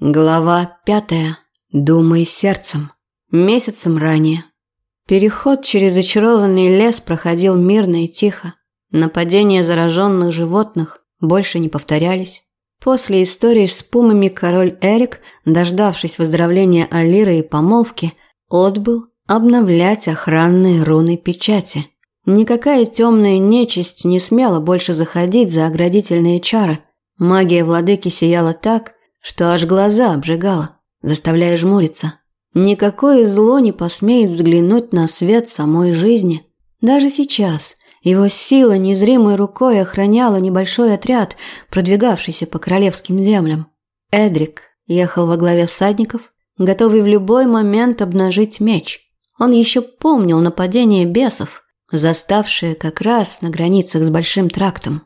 Глава пятая. Думай сердцем. Месяцем ранее. Переход через зачарованный лес проходил мирно и тихо. Нападения зараженных животных больше не повторялись. После истории с пумами король Эрик, дождавшись выздоровления Алиры и помолвки, отбыл обновлять охранные руны печати. Никакая темная нечисть не смела больше заходить за оградительные чары. Магия владыки сияла так, что аж глаза обжигало, заставляя жмуриться. Никакое зло не посмеет взглянуть на свет самой жизни. Даже сейчас его сила незримой рукой охраняла небольшой отряд, продвигавшийся по королевским землям. Эдрик ехал во главе всадников, готовый в любой момент обнажить меч. Он еще помнил нападение бесов, заставшие как раз на границах с Большим трактом.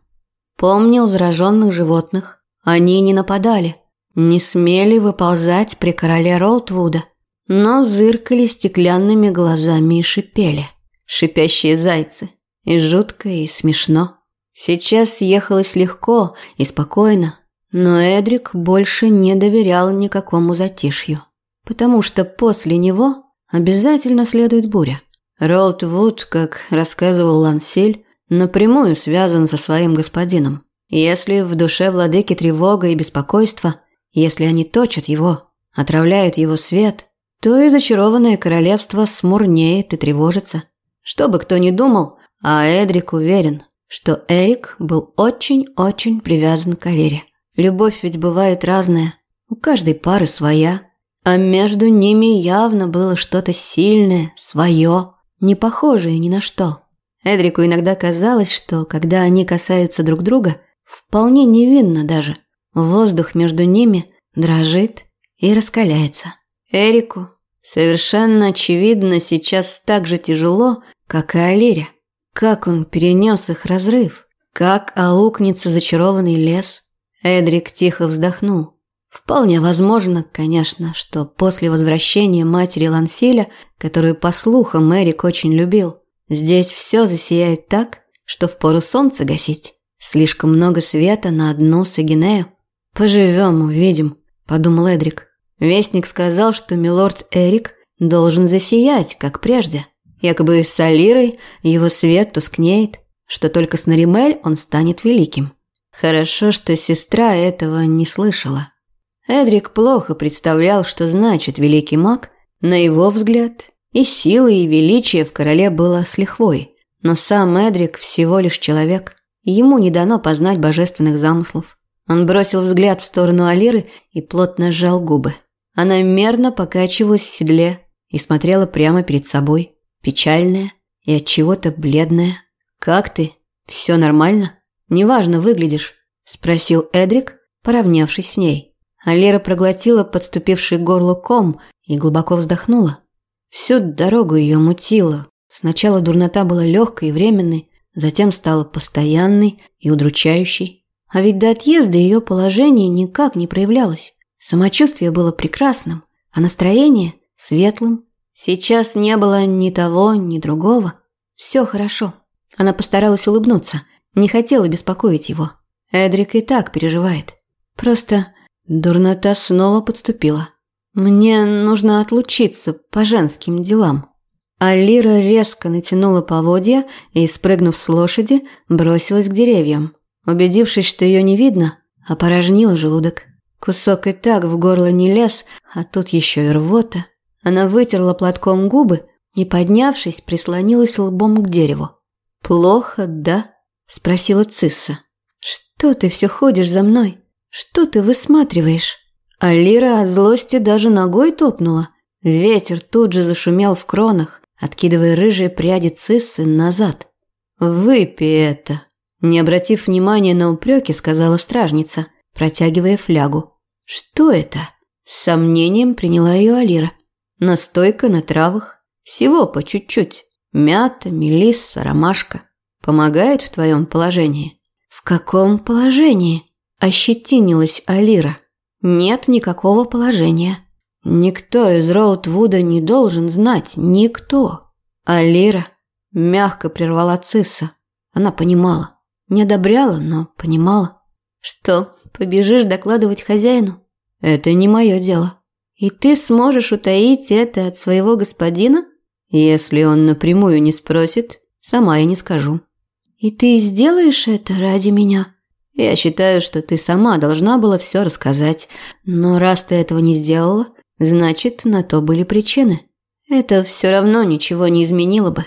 Помнил зараженных животных. Они не нападали – не смели выползать при короле Роутвуда, но зыркали стеклянными глазами и шипели. Шипящие зайцы. И жутко, и смешно. Сейчас ехалось легко и спокойно, но Эдрик больше не доверял никакому затишью, потому что после него обязательно следует буря. Роутвуд, как рассказывал Лансель, напрямую связан со своим господином. Если в душе владыки тревога и беспокойство, если они точат его, отравляют его свет, то и зачарованное королевство смурнеет и тревожится. Что бы кто ни думал, а Эдрик уверен, что Эрик был очень-очень привязан к Алире. Любовь ведь бывает разная, у каждой пары своя, а между ними явно было что-то сильное, свое, не похожее ни на что. Эдрику иногда казалось, что когда они касаются друг друга, вполне невинно даже, Воздух между ними дрожит и раскаляется. Эрику совершенно очевидно сейчас так же тяжело, как и Алире. Как он перенес их разрыв? Как аукнется зачарованный лес? Эдрик тихо вздохнул. Вполне возможно, конечно, что после возвращения матери Лансиля, которую, по слухам, Эрик очень любил, здесь все засияет так, что впору солнце гасить. Слишком много света на одну Сагинею. «Поживем, увидим», – подумал Эдрик. Вестник сказал, что милорд Эрик должен засиять, как прежде. Якобы с Алирой его свет тускнеет, что только с Наримель он станет великим. Хорошо, что сестра этого не слышала. Эдрик плохо представлял, что значит великий маг. На его взгляд, и силы, и величие в короле было с лихвой. Но сам Эдрик всего лишь человек. Ему не дано познать божественных замыслов. Он бросил взгляд в сторону Алиры и плотно сжал губы. Она мерно покачивалась в седле и смотрела прямо перед собой, печальная и от чего-то бледная. «Как ты? Все нормально? Неважно выглядишь», – спросил Эдрик, поравнявшись с ней. Алира проглотила подступивший горло ком и глубоко вздохнула. Всю дорогу ее мутило. Сначала дурнота была легкой и временной, затем стала постоянной и удручающей. А ведь до отъезда ее положение никак не проявлялось. Самочувствие было прекрасным, а настроение – светлым. Сейчас не было ни того, ни другого. Все хорошо. Она постаралась улыбнуться, не хотела беспокоить его. Эдрик и так переживает. Просто дурнота снова подступила. Мне нужно отлучиться по женским делам. Алира резко натянула поводья и, спрыгнув с лошади, бросилась к деревьям. Убедившись, что ее не видно, опорожнила желудок. Кусок и так в горло не лез, а тут еще и рвота. Она вытерла платком губы и, поднявшись, прислонилась лбом к дереву. «Плохо, да?» – спросила Цисса. «Что ты все ходишь за мной? Что ты высматриваешь?» А Лира от злости даже ногой топнула. Ветер тут же зашумел в кронах, откидывая рыжие пряди Циссы назад. «Выпей это!» Не обратив внимания на упреки, сказала стражница, протягивая флягу. «Что это?» С сомнением приняла ее Алира. «Настойка на травах. Всего по чуть-чуть. Мята, мелисса, ромашка. Помогает в твоем положении?» «В каком положении?» Ощетинилась Алира. «Нет никакого положения. Никто из Роутвуда не должен знать. Никто». Алира мягко прервала Цисса. Она понимала. Не одобряла, но понимала. Что, побежишь докладывать хозяину? Это не мое дело. И ты сможешь утаить это от своего господина? Если он напрямую не спросит, сама я не скажу. И ты сделаешь это ради меня? Я считаю, что ты сама должна была все рассказать. Но раз ты этого не сделала, значит, на то были причины. Это все равно ничего не изменило бы.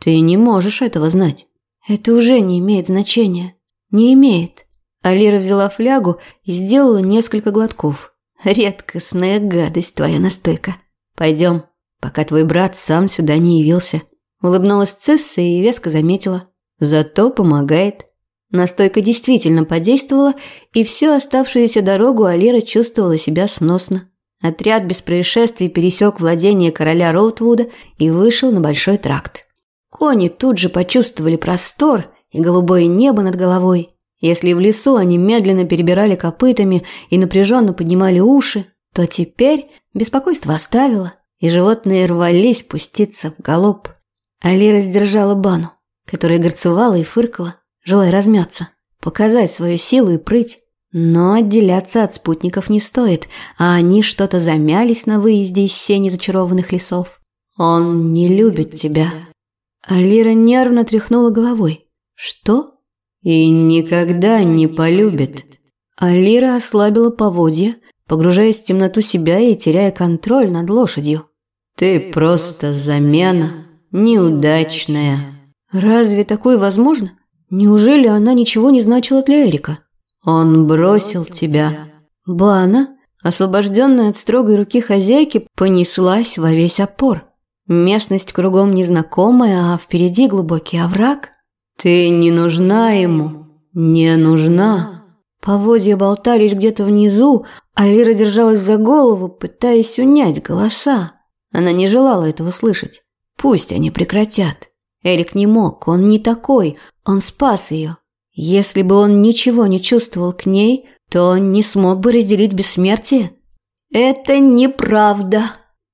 Ты не можешь этого знать. Это уже не имеет значения. Не имеет. Алира взяла флягу и сделала несколько глотков. Редкостная гадость твоя настойка. Пойдем, пока твой брат сам сюда не явился. Улыбнулась Цесса и веско заметила. Зато помогает. Настойка действительно подействовала, и всю оставшуюся дорогу Алира чувствовала себя сносно. Отряд без происшествий пересек владение короля Роутвуда и вышел на большой тракт. Кони тут же почувствовали простор и голубое небо над головой. Если в лесу они медленно перебирали копытами и напряженно поднимали уши, то теперь беспокойство оставило, и животные рвались пуститься в галоп. Алира сдержала бану, которая горцевала и фыркала, желая размяться, показать свою силу и прыть. Но отделяться от спутников не стоит, а они что-то замялись на выезде из сени зачарованных лесов. «Он не любит тебя», Алира нервно тряхнула головой. «Что?» «И никогда не полюбит». Алира ослабила поводья, погружаясь в темноту себя и теряя контроль над лошадью. «Ты просто замена, неудачная». «Разве такое возможно? Неужели она ничего не значила для Эрика?» «Он бросил тебя». Бана, освобожденная от строгой руки хозяйки, понеслась во весь опор. Местность кругом незнакомая, а впереди глубокий овраг. Ты не нужна ему, не нужна. Поводья болтались где-то внизу, а Лира держалась за голову, пытаясь унять голоса. Она не желала этого слышать. Пусть они прекратят. Эрик не мог, он не такой, он спас ее. Если бы он ничего не чувствовал к ней, то он не смог бы разделить бессмертие. «Это неправда»,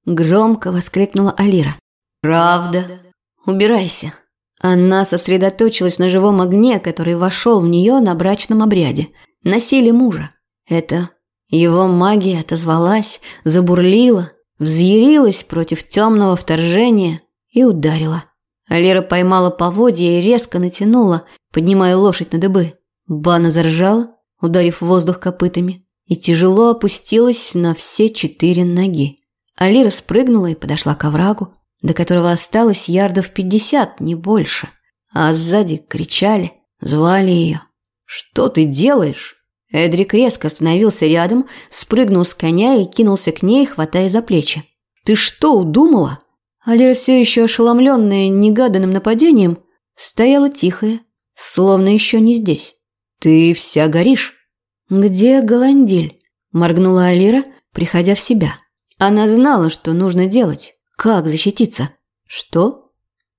Громко воскликнула Алира. «Правда? Убирайся». Она сосредоточилась на живом огне, который вошел в нее на брачном обряде, на силе мужа. Это его магия отозвалась, забурлила, взъярилась против темного вторжения и ударила. Алира поймала поводья и резко натянула, поднимая лошадь на дыбы. Бана заржала, ударив воздух копытами, и тяжело опустилась на все четыре ноги. Алира спрыгнула и подошла к оврагу, до которого осталось ярдов пятьдесят, не больше. А сзади кричали, звали ее. «Что ты делаешь?» Эдрик резко остановился рядом, спрыгнул с коня и кинулся к ней, хватая за плечи. «Ты что, удумала?» Алира, все еще ошеломленная негаданным нападением, стояла тихая, словно еще не здесь. «Ты вся горишь». «Где Голандиль?» – моргнула Алира, приходя в себя. Она знала, что нужно делать. Как защититься? Что?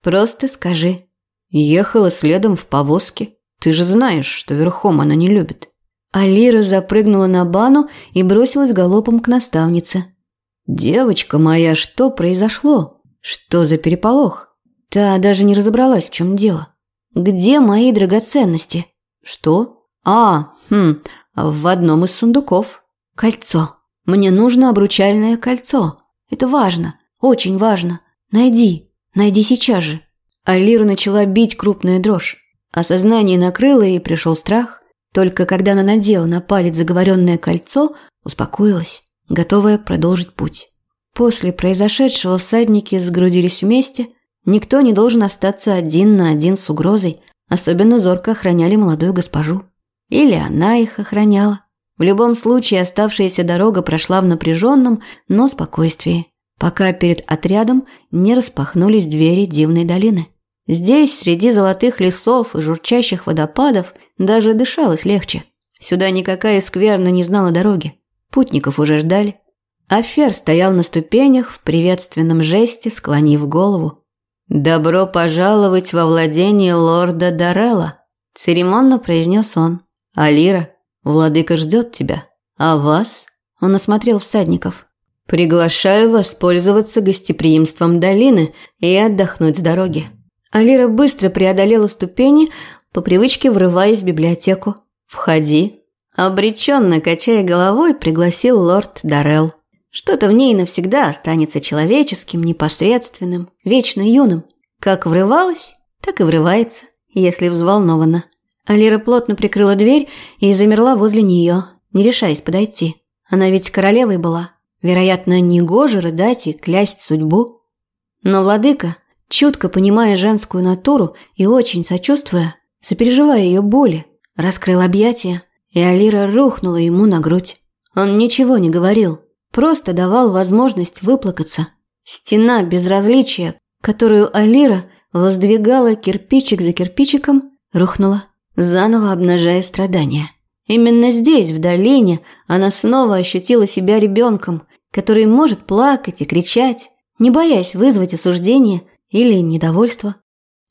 Просто скажи. Ехала следом в повозке. Ты же знаешь, что верхом она не любит. Алира запрыгнула на бану и бросилась галопом к наставнице. «Девочка моя, что произошло? Что за переполох?» Та даже не разобралась, в чем дело. «Где мои драгоценности?» «Что?» «А, хм, в одном из сундуков. Кольцо». Мне нужно обручальное кольцо. Это важно, очень важно. Найди, найди сейчас же. Алиру начала бить крупная дрожь. Осознание накрыло и пришел страх. Только когда она надела на палец заговоренное кольцо, успокоилась, готовая продолжить путь. После произошедшего всадники сгрудились вместе. Никто не должен остаться один на один с угрозой. Особенно зорко охраняли молодую госпожу. Или она их охраняла. В любом случае оставшаяся дорога прошла в напряженном, но спокойствии, пока перед отрядом не распахнулись двери дивной долины. Здесь, среди золотых лесов и журчащих водопадов, даже дышалось легче. Сюда никакая скверна не знала дороги. Путников уже ждали. Афер стоял на ступенях в приветственном жесте, склонив голову. «Добро пожаловать во владение лорда Дарелла», – церемонно произнес он. «Алира, Владыка ждет тебя. А вас?» Он осмотрел всадников. «Приглашаю воспользоваться гостеприимством долины и отдохнуть с дороги». Алира быстро преодолела ступени, по привычке врываясь в библиотеку. «Входи». Обреченно качая головой, пригласил лорд Даррелл. Что-то в ней навсегда останется человеческим, непосредственным, вечно юным. Как врывалась, так и врывается, если взволнована. Алира плотно прикрыла дверь и замерла возле нее, не решаясь подойти. Она ведь королевой была. Вероятно, негоже рыдать и клясть судьбу. Но владыка, чутко понимая женскую натуру и очень сочувствуя, сопереживая ее боли, раскрыл объятия, и Алира рухнула ему на грудь. Он ничего не говорил, просто давал возможность выплакаться. Стена безразличия, которую Алира воздвигала кирпичик за кирпичиком, рухнула, заново обнажая страдания. Именно здесь, в долине, она снова ощутила себя ребенком, который может плакать и кричать, не боясь вызвать осуждение или недовольство.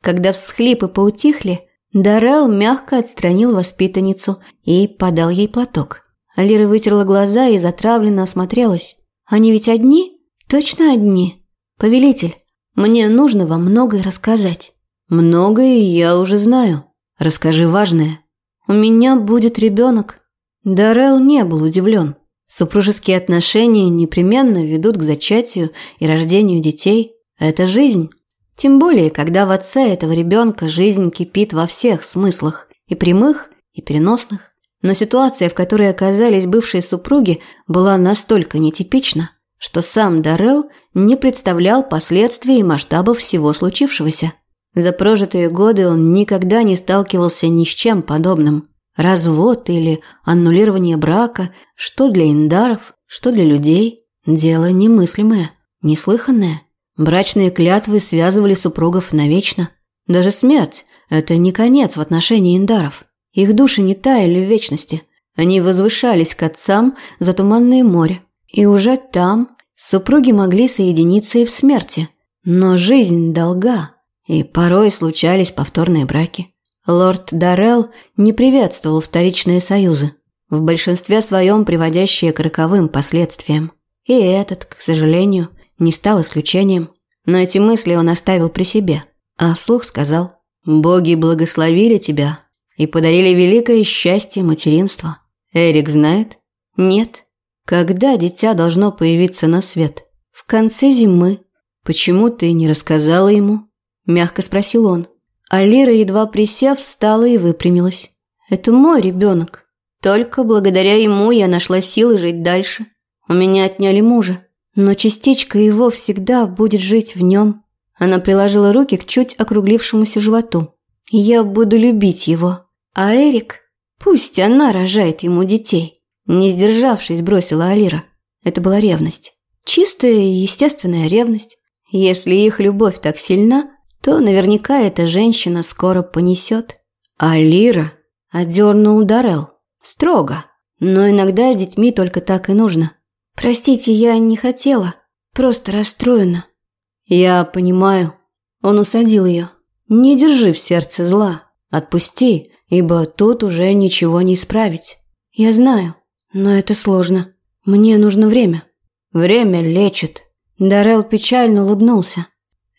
Когда всхлипы поутихли, Дарел мягко отстранил воспитанницу и подал ей платок. Алира вытерла глаза и затравленно осмотрелась. «Они ведь одни? Точно одни? Повелитель, мне нужно вам многое рассказать». «Многое я уже знаю. Расскажи важное». «У меня будет ребенок». Дарел не был удивлен. Супружеские отношения непременно ведут к зачатию и рождению детей. Это жизнь. Тем более, когда в отце этого ребенка жизнь кипит во всех смыслах, и прямых, и переносных. Но ситуация, в которой оказались бывшие супруги, была настолько нетипична, что сам Даррелл не представлял последствий и масштабов всего случившегося. За прожитые годы он никогда не сталкивался ни с чем подобным. Развод или аннулирование брака, что для индаров, что для людей, дело немыслимое, неслыханное. Брачные клятвы связывали супругов навечно. Даже смерть – это не конец в отношении индаров. Их души не таяли в вечности. Они возвышались к отцам за туманное море. И уже там супруги могли соединиться и в смерти. Но жизнь долга, и порой случались повторные браки. Лорд Даррелл не приветствовал вторичные союзы, в большинстве своем приводящие к роковым последствиям. И этот, к сожалению, не стал исключением. Но эти мысли он оставил при себе, а вслух сказал «Боги благословили тебя и подарили великое счастье материнства. Эрик знает?» «Нет». «Когда дитя должно появиться на свет?» «В конце зимы». «Почему ты не рассказала ему?» – мягко спросил он. А Лира, едва присев, встала и выпрямилась. «Это мой ребенок. Только благодаря ему я нашла силы жить дальше. У меня отняли мужа но частичка его всегда будет жить в нем. Она приложила руки к чуть округлившемуся животу. Я буду любить его. А Эрик, пусть она рожает ему детей. Не сдержавшись, бросила Алира. Это была ревность. Чистая и естественная ревность. Если их любовь так сильна, то наверняка эта женщина скоро понесет. Алира одернул Дарел. Строго. Но иногда с детьми только так и нужно. «Простите, я не хотела. Просто расстроена». «Я понимаю». Он усадил ее. «Не держи в сердце зла. Отпусти, ибо тут уже ничего не исправить». «Я знаю, но это сложно. Мне нужно время». «Время лечит». Дарел печально улыбнулся.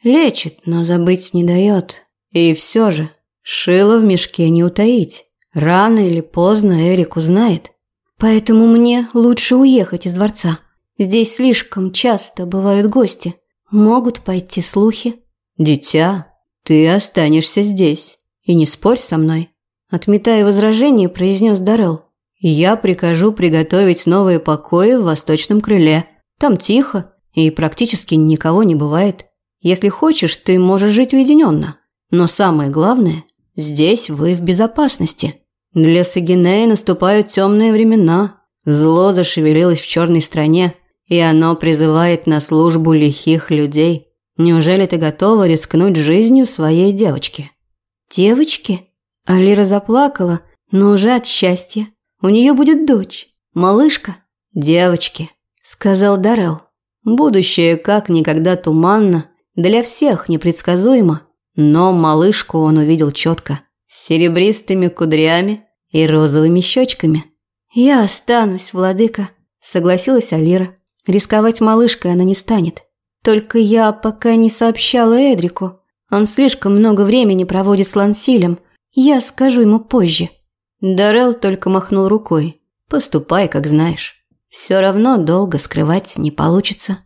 «Лечит, но забыть не дает. И все же, шило в мешке не утаить. Рано или поздно Эрик узнает». Поэтому мне лучше уехать из дворца. Здесь слишком часто бывают гости. Могут пойти слухи. Дитя, ты останешься здесь. И не спорь со мной. Отметая возражение, произнес Дарел. Я прикажу приготовить новые покои в восточном крыле. Там тихо и практически никого не бывает. Если хочешь, ты можешь жить уединенно. Но самое главное, здесь вы в безопасности. Для Сагинея наступают темные времена. Зло зашевелилось в черной стране, и оно призывает на службу лихих людей. Неужели ты готова рискнуть жизнью своей девочки? Девочки? Алира заплакала, но уже от счастья. У нее будет дочь, малышка. Девочки, сказал Дарел. Будущее как никогда туманно, для всех непредсказуемо, но малышку он увидел четко. С серебристыми кудрями, и розовыми щечками. «Я останусь, владыка», – согласилась Алира. Рисковать малышкой она не станет. Только я пока не сообщала Эдрику. Он слишком много времени проводит с Лансилем. Я скажу ему позже. Дарел только махнул рукой. «Поступай, как знаешь. Все равно долго скрывать не получится».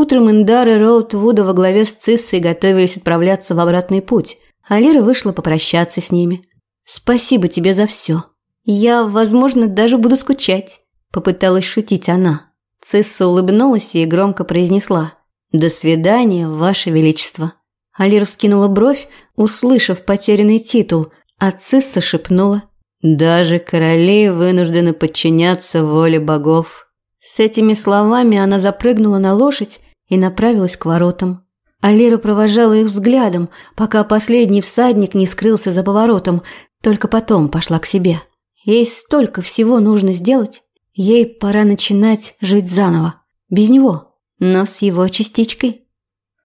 Утром Индар и Роуд Вуда во главе с Циссой готовились отправляться в обратный путь, а Лира вышла попрощаться с ними. «Спасибо тебе за все. Я, возможно, даже буду скучать», – попыталась шутить она. Цисса улыбнулась и громко произнесла «До свидания, Ваше Величество». Алира вскинула бровь, услышав потерянный титул, а Цисса шепнула «Даже короли вынуждены подчиняться воле богов». С этими словами она запрыгнула на лошадь и направилась к воротам. Алира провожала их взглядом, пока последний всадник не скрылся за поворотом, только потом пошла к себе. Ей столько всего нужно сделать. Ей пора начинать жить заново. Без него, но с его частичкой.